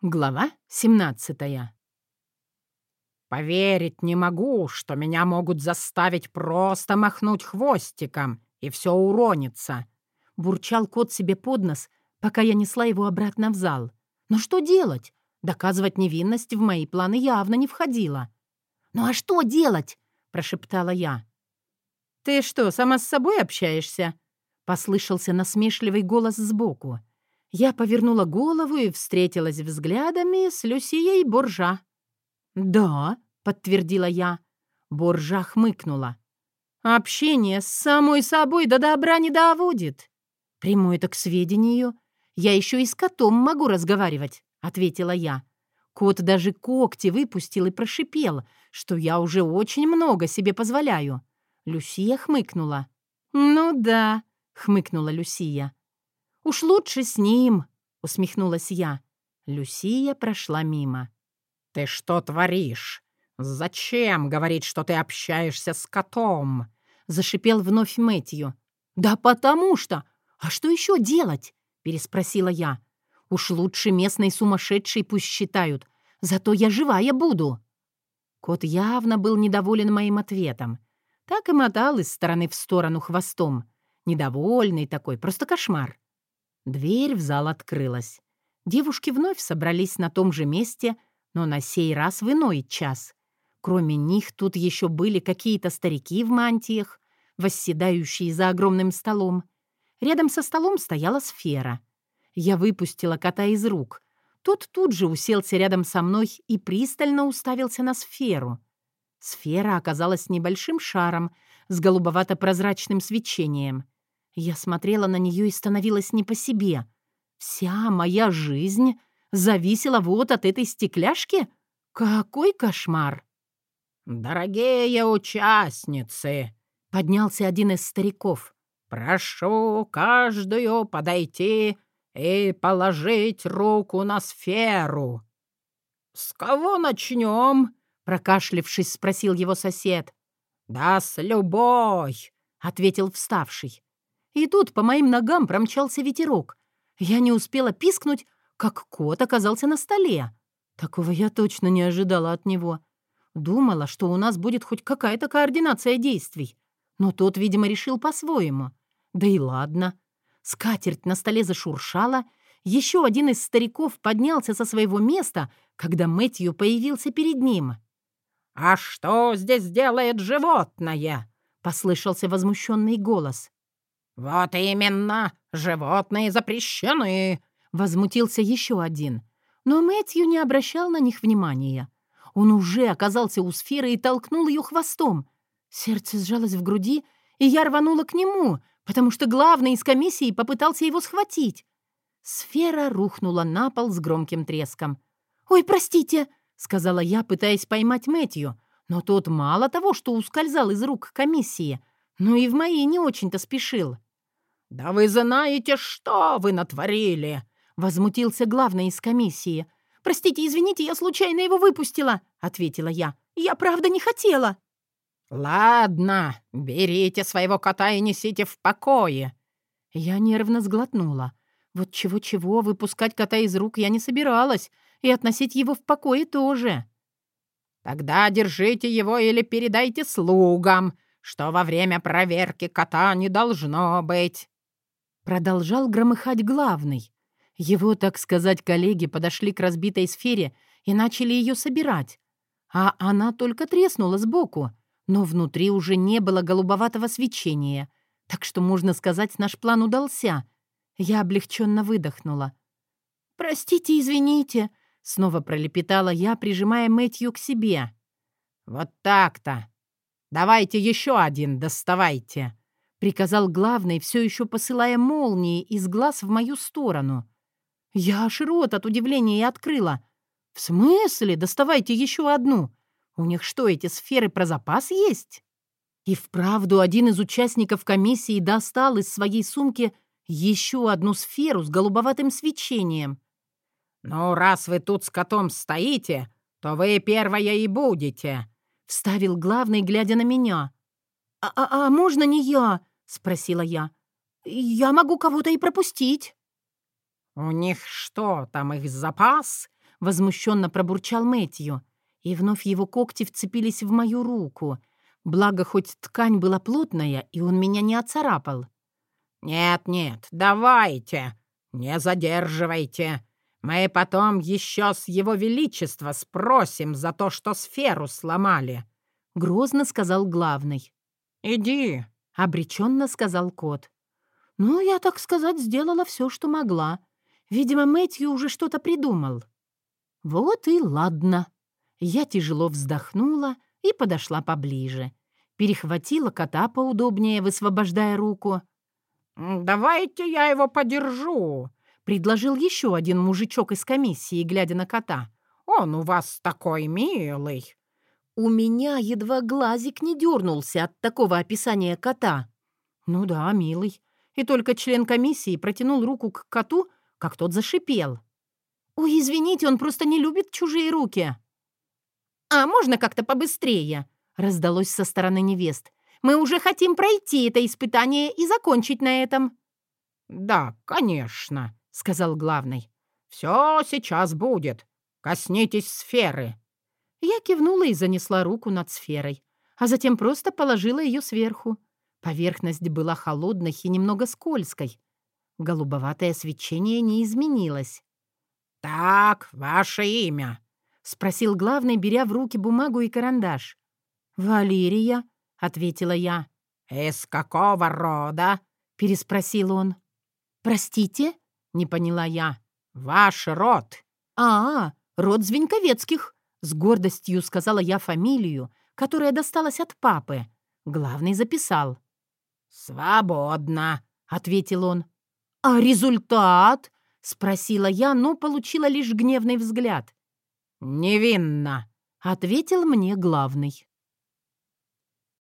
Глава 17 «Поверить не могу, что меня могут заставить просто махнуть хвостиком, и все уронится», — бурчал кот себе под нос, пока я несла его обратно в зал. «Но что делать? Доказывать невинность в мои планы явно не входило». «Ну а что делать?» — прошептала я. «Ты что, сама с собой общаешься?» — послышался насмешливый голос сбоку. Я повернула голову и встретилась взглядами с Люсией Боржа. «Да», — подтвердила я. Боржа хмыкнула. «Общение с самой собой до добра не доводит». «Приму это к сведению. Я еще и с котом могу разговаривать», — ответила я. Кот даже когти выпустил и прошипел, что я уже очень много себе позволяю. Люсия хмыкнула. «Ну да», — хмыкнула Люсия. «Уж лучше с ним», — усмехнулась я. Люсия прошла мимо. «Ты что творишь? Зачем говорить, что ты общаешься с котом?» — зашипел вновь Мэтью. «Да потому что! А что еще делать?» — переспросила я. «Уж лучше местный сумасшедший пусть считают. Зато я живая буду». Кот явно был недоволен моим ответом. Так и мотал из стороны в сторону хвостом. Недовольный такой, просто кошмар. Дверь в зал открылась. Девушки вновь собрались на том же месте, но на сей раз в иной час. Кроме них тут еще были какие-то старики в мантиях, восседающие за огромным столом. Рядом со столом стояла сфера. Я выпустила кота из рук. Тот тут же уселся рядом со мной и пристально уставился на сферу. Сфера оказалась небольшим шаром с голубовато-прозрачным свечением — я смотрела на нее и становилась не по себе. Вся моя жизнь зависела вот от этой стекляшки? Какой кошмар! «Дорогие участницы!» — поднялся один из стариков. «Прошу каждую подойти и положить руку на сферу». «С кого начнем?» — прокашлившись, спросил его сосед. «Да с любой», — ответил вставший. И тут по моим ногам промчался ветерок. Я не успела пискнуть, как кот оказался на столе. Такого я точно не ожидала от него. Думала, что у нас будет хоть какая-то координация действий. Но тот, видимо, решил по-своему. Да и ладно. Скатерть на столе зашуршала. Еще один из стариков поднялся со своего места, когда Мэтью появился перед ним. «А что здесь делает животное?» — послышался возмущенный голос. «Вот именно! Животные запрещены!» — возмутился еще один. Но Мэтью не обращал на них внимания. Он уже оказался у сферы и толкнул ее хвостом. Сердце сжалось в груди, и я рванула к нему, потому что главный из комиссии попытался его схватить. Сфера рухнула на пол с громким треском. «Ой, простите!» — сказала я, пытаясь поймать Мэтью. Но тот мало того, что ускользал из рук комиссии, но и в мои не очень-то спешил. «Да вы знаете, что вы натворили!» — возмутился главный из комиссии. «Простите, извините, я случайно его выпустила», — ответила я. «Я правда не хотела». «Ладно, берите своего кота и несите в покое». Я нервно сглотнула. Вот чего-чего, выпускать кота из рук я не собиралась, и относить его в покое тоже. «Тогда держите его или передайте слугам, что во время проверки кота не должно быть». Продолжал громыхать главный. Его, так сказать, коллеги подошли к разбитой сфере и начали ее собирать. А она только треснула сбоку, но внутри уже не было голубоватого свечения. Так что, можно сказать, наш план удался. Я облегченно выдохнула. «Простите, извините», — снова пролепетала я, прижимая Мэтью к себе. «Вот так-то. Давайте еще один доставайте», — приказал главный, все еще посылая молнии из глаз в мою сторону. Я аж рот от удивления и открыла. «В смысле? Доставайте еще одну. У них что, эти сферы про запас есть?» И вправду один из участников комиссии достал из своей сумки еще одну сферу с голубоватым свечением. «Ну, раз вы тут с котом стоите, то вы первая и будете», — вставил главный, глядя на меня. «А, -а, -а можно не я?» — спросила я. «Я могу кого-то и пропустить». «У них что, там их запас?» — возмущенно пробурчал Мэтью. И вновь его когти вцепились в мою руку. Благо, хоть ткань была плотная, и он меня не оцарапал. «Нет-нет, давайте, не задерживайте. Мы потом еще с его величества спросим за то, что сферу сломали», — грозно сказал главный. «Иди», — обреченно сказал кот. «Ну, я, так сказать, сделала все, что могла. Видимо, Мэтью уже что-то придумал». «Вот и ладно». Я тяжело вздохнула и подошла поближе. Перехватила кота поудобнее, высвобождая руку. «Давайте я его подержу», — предложил еще один мужичок из комиссии, глядя на кота. «Он у вас такой милый». У меня едва глазик не дернулся от такого описания кота. Ну да, милый. И только член комиссии протянул руку к коту, как тот зашипел. «Ой, извините, он просто не любит чужие руки». «А можно как-то побыстрее?» — раздалось со стороны невест. «Мы уже хотим пройти это испытание и закончить на этом». «Да, конечно», — сказал главный. «Все сейчас будет. Коснитесь сферы». Я кивнула и занесла руку над сферой, а затем просто положила ее сверху. Поверхность была холодной и немного скользкой. Голубоватое свечение не изменилось. «Так, ваше имя?» — спросил главный, беря в руки бумагу и карандаш. «Валерия», — ответила я. «Из какого рода?» — переспросил он. «Простите?» — не поняла я. «Ваш род». «А, род Звеньковецких», — с гордостью сказала я фамилию, которая досталась от папы. Главный записал. «Свободно», — ответил он. «А результат?» — спросила я, но получила лишь гневный взгляд. «Невинно», — ответил мне главный.